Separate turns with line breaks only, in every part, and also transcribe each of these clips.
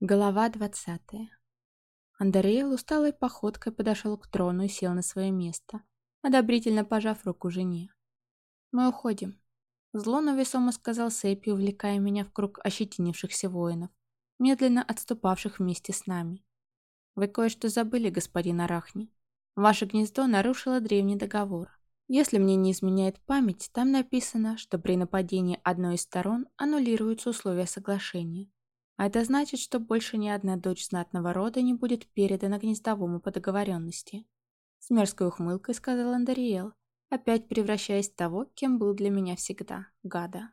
Глава двадцатая. Андрейл усталой походкой подошел к трону и сел на свое место, одобрительно пожав руку жене. «Мы уходим», — зло, но весомо сказал Сэппи, увлекая меня в круг ощетинившихся воинов, медленно отступавших вместе с нами. «Вы кое-что забыли, господин Арахни. Ваше гнездо нарушило древний договор. Если мне не изменяет память, там написано, что при нападении одной из сторон аннулируются условия соглашения. А это значит, что больше ни одна дочь знатного рода не будет передана гнездовому по договоренности. С мерзкой ухмылкой сказал Андариэл, опять превращаясь в того, кем был для меня всегда – гада.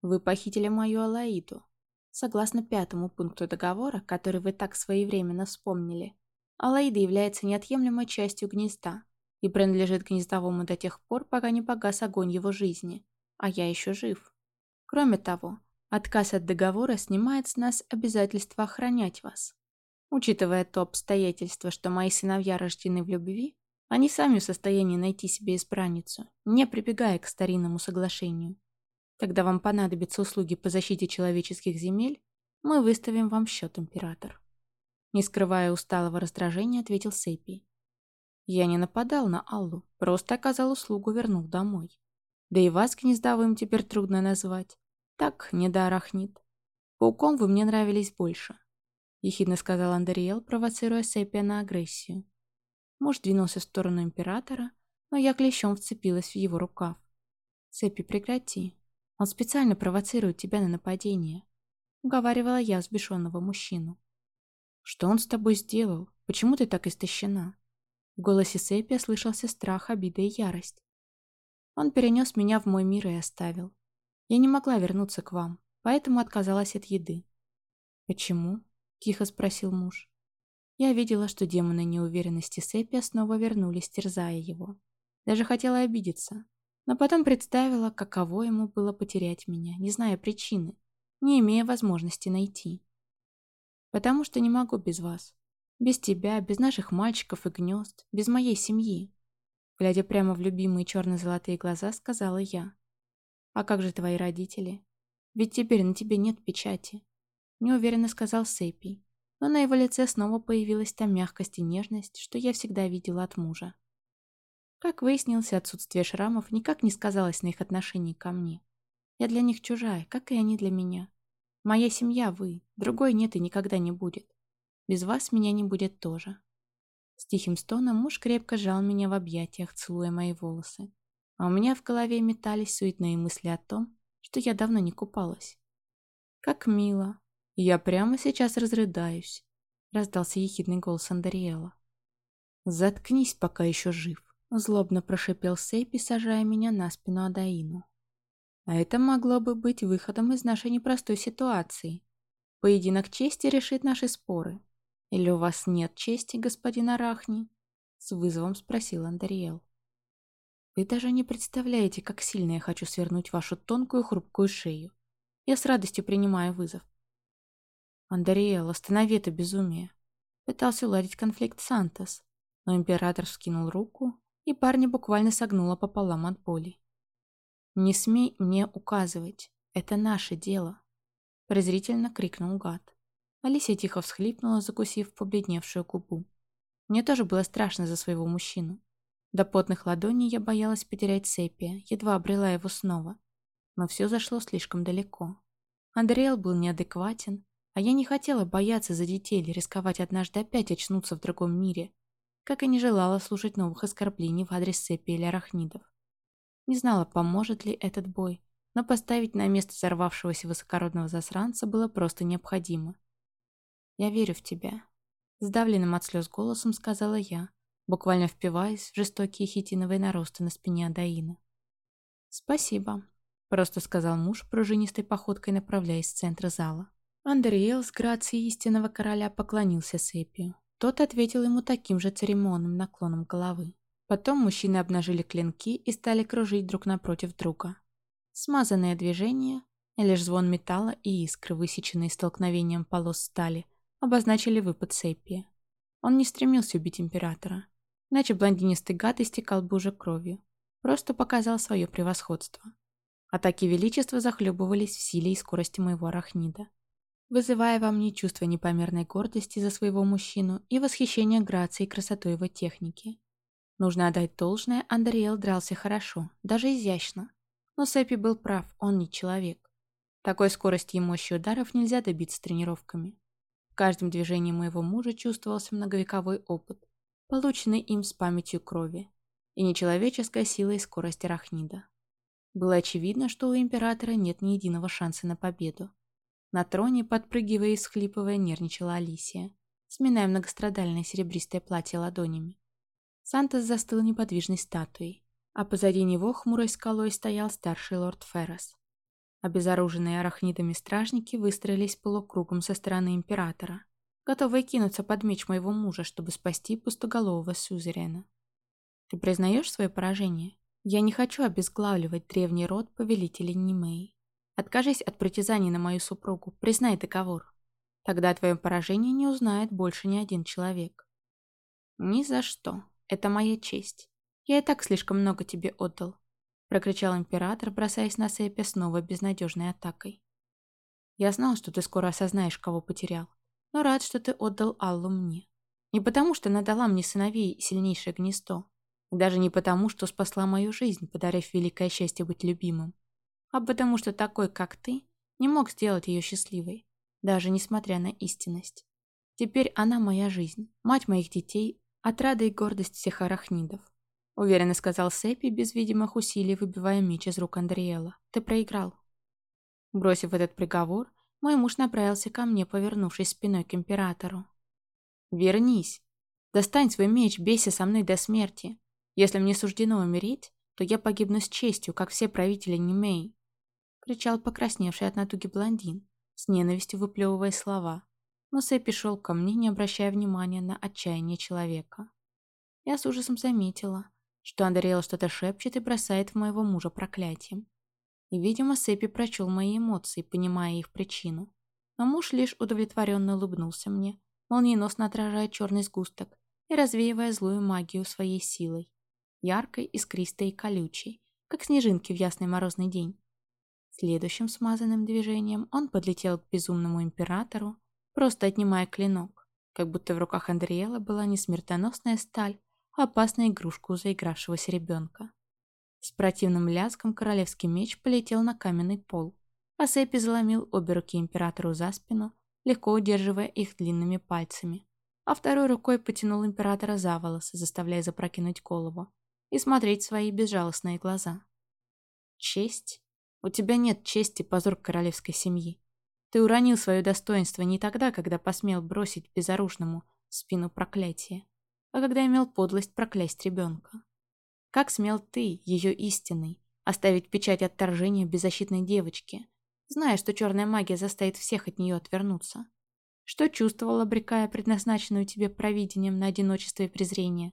Вы похитили мою Алаиду. Согласно пятому пункту договора, который вы так своевременно вспомнили, Алаида является неотъемлемой частью гнезда и принадлежит гнездовому до тех пор, пока не погас огонь его жизни, а я еще жив. Кроме того, Отказ от договора снимает с нас обязательство охранять вас. Учитывая то обстоятельство, что мои сыновья рождены в любви, они сами в состоянии найти себе избранницу, не прибегая к старинному соглашению. Когда вам понадобятся услуги по защите человеческих земель, мы выставим вам счет, император. Не скрывая усталого раздражения, ответил Сейпи. Я не нападал на Аллу, просто оказал услугу, вернув домой. Да и вас гнездовым теперь трудно назвать. Так, не до арахнит. Пауком вы мне нравились больше. Ехидно сказал Андериэл, провоцируя Сепия на агрессию. Муж двинулся в сторону императора, но я клещом вцепилась в его рукав. «Сепи, прекрати. Он специально провоцирует тебя на нападение», — уговаривала я взбешенного мужчину. «Что он с тобой сделал? Почему ты так истощена?» В голосе Сепия слышался страх, обида и ярость. Он перенес меня в мой мир и оставил. Я не могла вернуться к вам, поэтому отказалась от еды. «Почему?» – тихо спросил муж. Я видела, что демоны неуверенности Сепия снова вернулись, терзая его. Даже хотела обидеться, но потом представила, каково ему было потерять меня, не зная причины, не имея возможности найти. «Потому что не могу без вас. Без тебя, без наших мальчиков и гнезд, без моей семьи». Глядя прямо в любимые черно-золотые глаза, сказала я. «А как же твои родители? Ведь теперь на тебе нет печати», — неуверенно сказал Сэппи, но на его лице снова появилась та мягкость и нежность, что я всегда видела от мужа. Как выяснилось, отсутствие шрамов никак не сказалось на их отношении ко мне. Я для них чужая, как и они для меня. Моя семья вы, другой нет и никогда не будет. Без вас меня не будет тоже. С тихим стоном муж крепко сжал меня в объятиях, целуя мои волосы а у меня в голове метались суетные мысли о том, что я давно не купалась. «Как мило! Я прямо сейчас разрыдаюсь», — раздался ехидный голос Андриэла. «Заткнись, пока еще жив», — злобно прошипел Сейпи, сажая меня на спину Адаину. «А это могло бы быть выходом из нашей непростой ситуации. Поединок чести решит наши споры. Или у вас нет чести, господин Арахни?» — с вызовом спросил Андриэл. Вы даже не представляете, как сильно я хочу свернуть вашу тонкую хрупкую шею. Я с радостью принимаю вызов. Андариэл, останови это безумие. Пытался уладить конфликт Сантос, но император вскинул руку, и парня буквально согнуло пополам от боли. «Не смей мне указывать, это наше дело», — презрительно крикнул гад. Алисия тихо всхлипнула, закусив побледневшую губу. Мне тоже было страшно за своего мужчину. До потных ладоней я боялась потерять Сепия, едва обрела его снова. Но все зашло слишком далеко. Андреэл был неадекватен, а я не хотела бояться за детей или рисковать однажды опять очнуться в другом мире, как и не желала слушать новых оскорблений в адрес Сепия или арахнидов. Не знала, поможет ли этот бой, но поставить на место взорвавшегося высокородного засранца было просто необходимо. «Я верю в тебя», — сдавленным от слез голосом сказала я, буквально впиваясь в жестокие хитиновые наросты на спине Адаина. «Спасибо», — просто сказал муж, пружинистой походкой направляясь в центр зала. Андреэл с грацией истинного короля поклонился Сепию. Тот ответил ему таким же церемонным наклоном головы. Потом мужчины обнажили клинки и стали кружить друг напротив друга. Смазанные движения, лишь звон металла и искры, высеченные столкновением полос стали, обозначили выпад Сепия. Он не стремился убить императора. Иначе блондинистый гад истекал бы уже кровью. Просто показал свое превосходство. Атаки Величества захлебывались в силе и скорости моего арахнида. вызывая во мне чувство непомерной гордости за своего мужчину и восхищение грацией и красотой его техники. Нужно отдать должное, Андреэл дрался хорошо, даже изящно. Но Сэппи был прав, он не человек. Такой скорости и мощи ударов нельзя добиться тренировками. В каждом движении моего мужа чувствовался многовековой опыт, полученный им с памятью крови, и нечеловеческая сила и скорость арахнида. Было очевидно, что у Императора нет ни единого шанса на победу. На троне, подпрыгивая и схлипывая, нервничала Алисия, сминая многострадальное серебристое платье ладонями. Сантос застыл неподвижной статуей, а позади него хмурой скалой стоял старший лорд Феррес. Обезоруженные арахнидами стражники выстроились полукругом со стороны Императора, готовые кинуться под меч моего мужа, чтобы спасти пустоголового Сюзерена. «Ты признаешь свое поражение? Я не хочу обезглавливать древний род повелителей Нимеи. Откажись от притязаний на мою супругу, признай договор. Тогда о твоем поражении не узнает больше ни один человек». «Ни за что. Это моя честь. Я и так слишком много тебе отдал прокричал император, бросаясь на Сэппи снова безнадежной атакой. «Я знал, что ты скоро осознаешь, кого потерял, но рад, что ты отдал Аллу мне. Не потому, что она дала мне сыновей сильнейшее гнездо, и даже не потому, что спасла мою жизнь, подарив великое счастье быть любимым, а потому, что такой, как ты, не мог сделать ее счастливой, даже несмотря на истинность. Теперь она моя жизнь, мать моих детей, отрада и гордость всех арахнидов. — уверенно сказал Сэппи, без видимых усилий выбивая меч из рук Андриэла. «Ты проиграл». Бросив этот приговор, мой муж направился ко мне, повернувшись спиной к императору. «Вернись! Достань свой меч, бейся со мной до смерти. Если мне суждено умереть, то я погибну с честью, как все правители Немей!» кричал покрасневший от натуги блондин, с ненавистью выплевывая слова. Но Сэппи шел ко мне, не обращая внимания на отчаяние человека. Я с ужасом заметила, что Андреэл что-то шепчет и бросает в моего мужа проклятием. И, видимо, Сэппи прочел мои эмоции, понимая их причину. Но муж лишь удовлетворенно улыбнулся мне, молниеносно отражая черный сгусток и развеивая злую магию своей силой. Яркой, искристой и колючей, как снежинки в ясный морозный день. Следующим смазанным движением он подлетел к безумному императору, просто отнимая клинок, как будто в руках Андриэла была не смертоносная сталь, опасная игрушка у заигравшегося ребенка. С противным лязгом королевский меч полетел на каменный пол, а Сэппи заломил обе руки императору за спину, легко удерживая их длинными пальцами, а второй рукой потянул императора за волосы, заставляя запрокинуть голову и смотреть свои безжалостные глаза. «Честь? У тебя нет чести, позор королевской семьи. Ты уронил свое достоинство не тогда, когда посмел бросить безоружному спину проклятие, а когда имел подлость проклясть ребенка. Как смел ты, ее истинный, оставить печать отторжения беззащитной девочке, зная, что черная магия заставит всех от нее отвернуться? Что чувствовал, обрекая предназначенную тебе провидением на одиночество и презрение?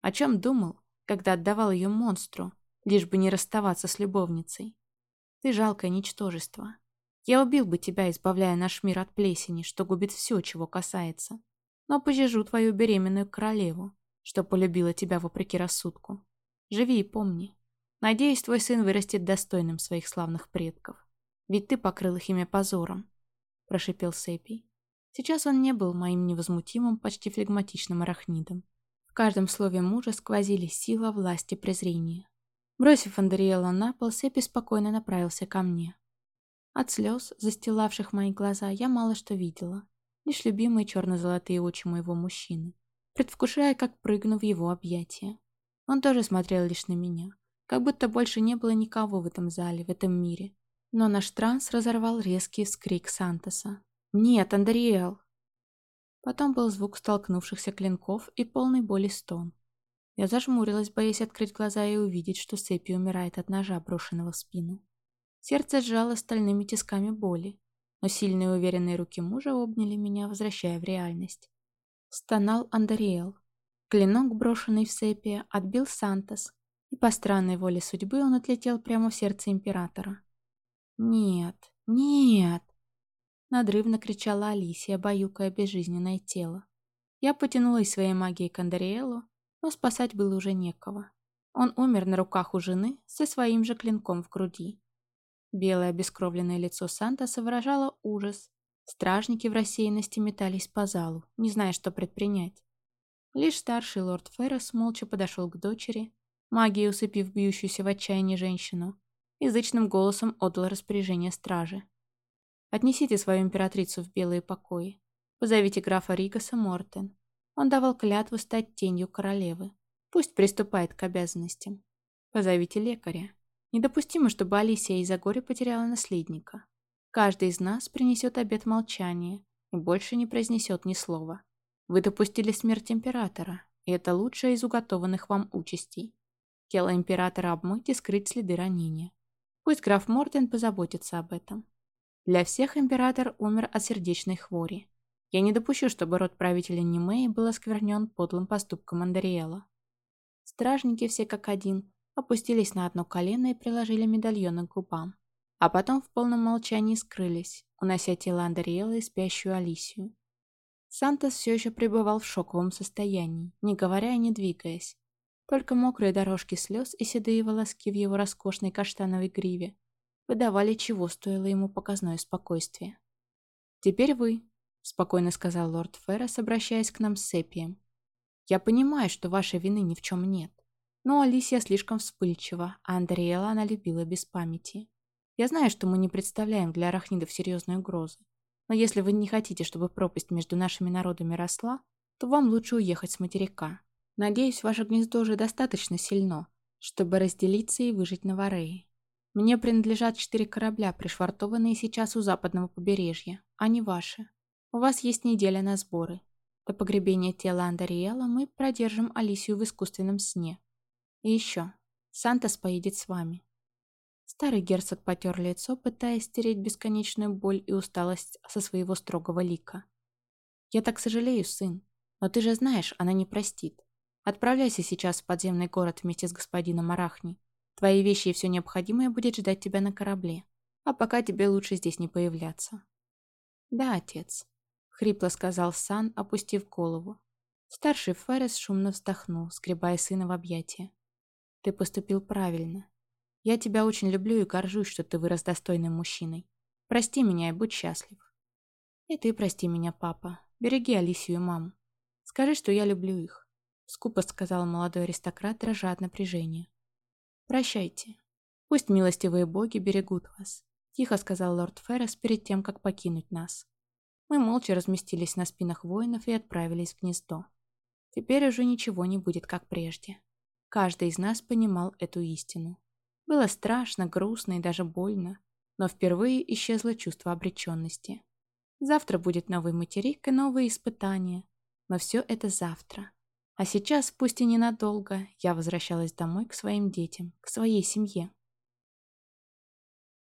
О чем думал, когда отдавал ее монстру, лишь бы не расставаться с любовницей? Ты жалкое ничтожество. Я убил бы тебя, избавляя наш мир от плесени, что губит все, чего касается но пожижу твою беременную королеву, что полюбила тебя вопреки рассудку. Живи и помни. Надеюсь, твой сын вырастет достойным своих славных предков. Ведь ты покрыл их имя позором», — прошипел Сэппи. Сейчас он не был моим невозмутимым, почти флегматичным арахнидом. В каждом слове мужа сквозили сила, власть и презрение. Бросив Андриэла на пол, Сэппи спокойно направился ко мне. От слез, застилавших мои глаза, я мало что видела лишь любимые черно-золотые очи моего мужчины, предвкушая, как прыгну в его объятия. Он тоже смотрел лишь на меня, как будто больше не было никого в этом зале, в этом мире. Но наш транс разорвал резкий вскрик Сантоса. «Нет, Андриэл!» Потом был звук столкнувшихся клинков и полный боли стон. Я зажмурилась, боясь открыть глаза и увидеть, что Сепи умирает от ножа, брошенного в спину. Сердце сжало стальными тисками боли, но сильные уверенные руки мужа обняли меня, возвращая в реальность. Стонал Андериэл. Клинок, брошенный в сепия, отбил Сантос, и по странной воле судьбы он отлетел прямо в сердце Императора. «Нет, нет!» Надрывно кричала Алисия, баюкая безжизненное тело. Я потянулась своей магией к Андериэлу, но спасать было уже некого. Он умер на руках у жены со своим же клинком в груди. Белое обескровленное лицо Сантоса выражало ужас, Стражники в рассеянности метались по залу, не зная, что предпринять. Лишь старший лорд Феррес молча подошел к дочери, магией усыпив бьющуюся в отчаянии женщину, язычным голосом отдал распоряжение стражи. «Отнесите свою императрицу в белые покои. Позовите графа Ригаса Мортен. Он давал клятву стать тенью королевы. Пусть приступает к обязанностям. Позовите лекаря. Недопустимо, чтобы Алисия из-за горя потеряла наследника. Каждый из нас принесет обет молчания и больше не произнесет ни слова. Вы допустили смерть императора, и это лучшая из уготованных вам участей. Тело императора обмыть и скрыть следы ранения. Пусть граф Мортен позаботится об этом. Для всех император умер от сердечной хвори. Я не допущу, чтобы род правителя Немеи был осквернен подлым поступком Андериэла. Стражники все как один опустились на одно колено и приложили медальоны к губам. А потом в полном молчании скрылись, унося тело Андериэла и спящую Алисию. Сантос все еще пребывал в шоковом состоянии, не говоря и не двигаясь. Только мокрые дорожки слез и седые волоски в его роскошной каштановой гриве выдавали, чего стоило ему показное спокойствие. «Теперь вы», — спокойно сказал лорд Феррес, обращаясь к нам с Сепием. Я понимаю, что вашей вины ни в чем нет. Но Алисия слишком вспыльчива, а Андреэла она любила без памяти. Я знаю, что мы не представляем для арахнидов серьезной угрозы. Но если вы не хотите, чтобы пропасть между нашими народами росла, то вам лучше уехать с материка. Надеюсь, ваше гнездо уже достаточно сильно, чтобы разделиться и выжить на Варее. Мне принадлежат четыре корабля, пришвартованные сейчас у западного побережья, а не ваши. У вас есть неделя на сборы. До погребения тела Андариэла мы продержим Алисию в искусственном сне. И еще. Сантос поедет с вами. Старый герцог потер лицо, пытаясь стереть бесконечную боль и усталость со своего строгого лика. «Я так сожалею, сын. Но ты же знаешь, она не простит. Отправляйся сейчас в подземный город вместе с господином Арахни. Твои вещи и все необходимое будет ждать тебя на корабле. А пока тебе лучше здесь не появляться». «Да, отец», — хрипло сказал Сан, опустив голову. Старший Феррес шумно вздохнул, скребая сына в объятия. «Ты поступил правильно. Я тебя очень люблю и горжусь, что ты вырос достойным мужчиной. Прости меня и будь счастлив». «И ты прости меня, папа. Береги Алисию и маму. Скажи, что я люблю их», — скупо сказал молодой аристократ, дрожа от напряжения. «Прощайте. Пусть милостивые боги берегут вас», — тихо сказал лорд Феррес перед тем, как покинуть нас. Мы молча разместились на спинах воинов и отправились в гнездо. Теперь уже ничего не будет, как прежде. Каждый из нас понимал эту истину. Было страшно, грустно и даже больно, но впервые исчезло чувство обреченности. Завтра будет новый материк и новые испытания, но все это завтра. А сейчас, пусть и ненадолго, я возвращалась домой к своим детям, к своей семье.